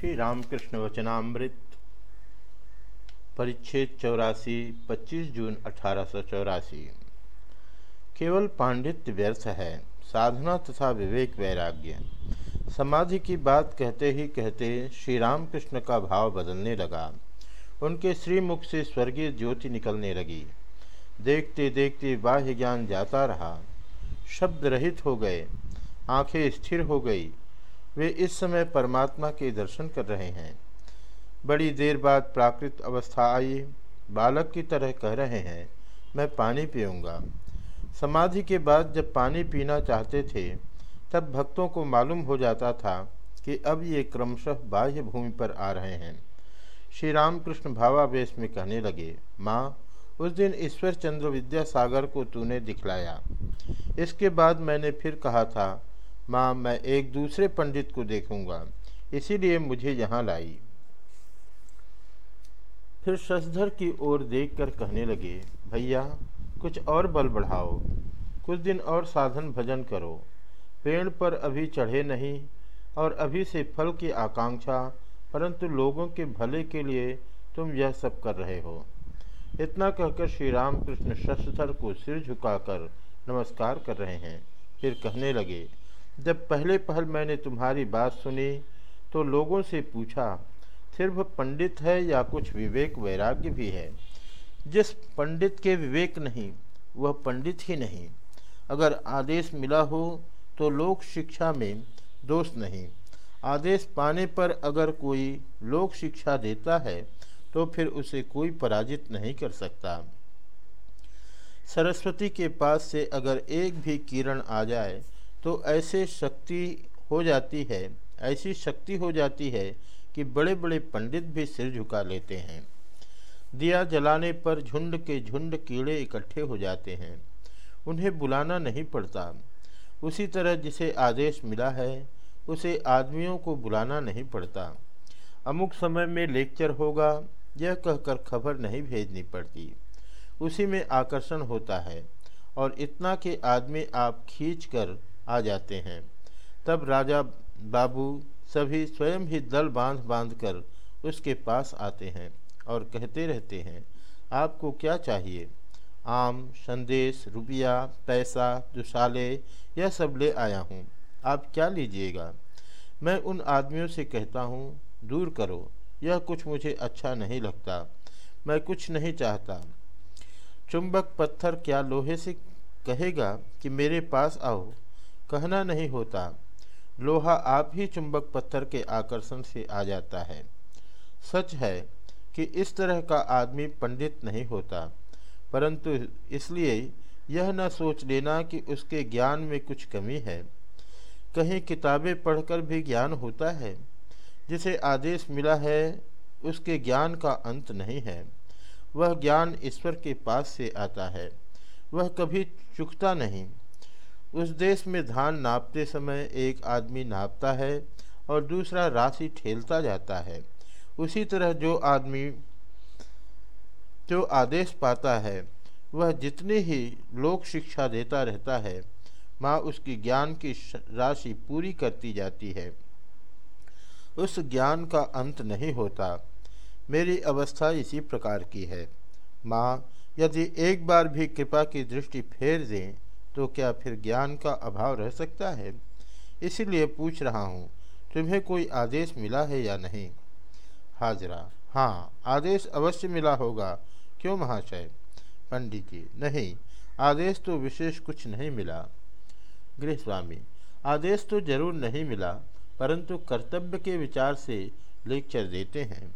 श्री रामकृष्ण वचनामृत, परिच्छेद चौरासी 25 जून अठारह सौ चौरासी। केवल पांडित्य व्यर्थ है, साधना तथा विवेक वैराग्य। समाधि की बात कहते ही कहते श्री रामकृष्ण का भाव बदलने लगा। उनके श्रीमुख से स्वर्गीय ज्योति निकलने लगी। देखते देखते बाह्य ज्ञान जाता रहा। शब्द रहित हो गए, आँखें स्थिर हो गई वे इस समय परमात्मा के दर्शन कर रहे हैं। बड़ी देर बाद प्राकृत अवस्था आई। बालक की तरह कह रहे हैं, मैं पानी पीऊँगा। समाधि के बाद जब पानी पीना चाहते थे, तब भक्तों को मालूम हो जाता था कि अब ये क्रमशः बाह्य भूमि पर आ रहे हैं। श्री रामकृष्ण भावावेश में कहने लगे, माँ, उस दिन ईश्वर चंद्र विद्यासागर को तूने दिखलाया। इसके बाद मैंने फिर कहा था माँ, मैं एक दूसरे पंडित को देखूँगा। इसीलिए मुझे यहाँ लाई। फिर शशधर की ओर देखकर कहने लगे, भैया, कुछ और बल बढ़ाओ, कुछ दिन और साधन भजन करो। पेड़ पर अभी चढ़े नहीं, और अभी से फल की आकांक्षा, परंतु लोगों के भले के लिए तुम यह सब कर रहे हो इतना कहकर श्री रामकृष्ण शशधर को सिर झुकाकर नमस्कार कर रहे हैं। फिर कहने लगे जब पहले पहल मैंने तुम्हारी बात सुनी तो लोगों से पूछा, सिर्फ़ पंडित है या कुछ विवेक वैराग्य भी है? जिस पंडित के विवेक नहीं, वह पंडित ही नहीं। अगर आदेश मिला हो तो लोक शिक्षा में दोष नहीं। आदेश पाने पर अगर कोई लोक शिक्षा देता है तो फिर उसे कोई पराजित नहीं कर सकता। सरस्वती के पास से अगर एक भी किरण आ जाए तो ऐसे शक्ति हो जाती है, ऐसी शक्ति हो जाती है कि बड़े बड़े पंडित भी सिर झुका लेते हैं। दिया जलाने पर झुंड के झुंड कीड़े इकट्ठे हो जाते हैं। उन्हें बुलाना नहीं पड़ता। उसी तरह जिसे आदेश मिला है, उसे आदमियों को बुलाना नहीं पड़ता। अमुक समय में लेक्चर होगा, यह कहकर खबर नहीं भेजनी पड़ती। उसी में आकर्षण होता है और इतना कि आदमी आप खींच कर आ जाते हैं। तब राजा बाबू सभी स्वयं ही दल बाँध बाँध कर उसके पास आते हैं और कहते रहते हैं, आपको क्या चाहिए? आम, संदेश, रुपया, पैसा, दुशाले, यह सब ले आया हूँ। आप क्या लीजिएगा? मैं उन आदमियों से कहता हूँ, दूर करो, यह कुछ मुझे अच्छा नहीं लगता, मैं कुछ नहीं चाहता। चुंबक पत्थर क्या लोहे से कहेगा कि मेरे पास आओ? कहना नहीं होता। लोहा आप ही चुंबक पत्थर के आकर्षण से आ जाता है। सच है कि इस तरह का आदमी पंडित नहीं होता, परंतु इसलिए यह न सोच लेना कि उसके ज्ञान में कुछ कमी है। कहीं किताबें पढ़कर भी ज्ञान होता है। जिसे आदेश मिला है, उसके ज्ञान का अंत नहीं है। वह ज्ञान ईश्वर के पास से आता है। वह कभी चुकता नहीं। उस देश में धान नापते समय एक आदमी नापता है और दूसरा राशि ठेलता जाता है। उसी तरह जो आदमी, जो आदेश पाता है, वह जितनी ही लोक शिक्षा देता रहता है, माँ उसकी ज्ञान की राशि पूरी करती जाती है। उस ज्ञान का अंत नहीं होता। मेरी अवस्था इसी प्रकार की है। माँ, यदि एक बार भी कृपा की दृष्टि फेर दें तो क्या फिर ज्ञान का अभाव रह सकता है? इसीलिए पूछ रहा हूँ, तुम्हें कोई आदेश मिला है या नहीं? हाजरा हाँ आदेश अवश्य मिला होगा। क्यों महाशय? पंडित जी, नहीं, आदेश तो विशेष कुछ नहीं मिला। गृह स्वामी आदेश तो ज़रूर नहीं मिला, परंतु कर्तव्य के विचार से लेक्चर देते हैं।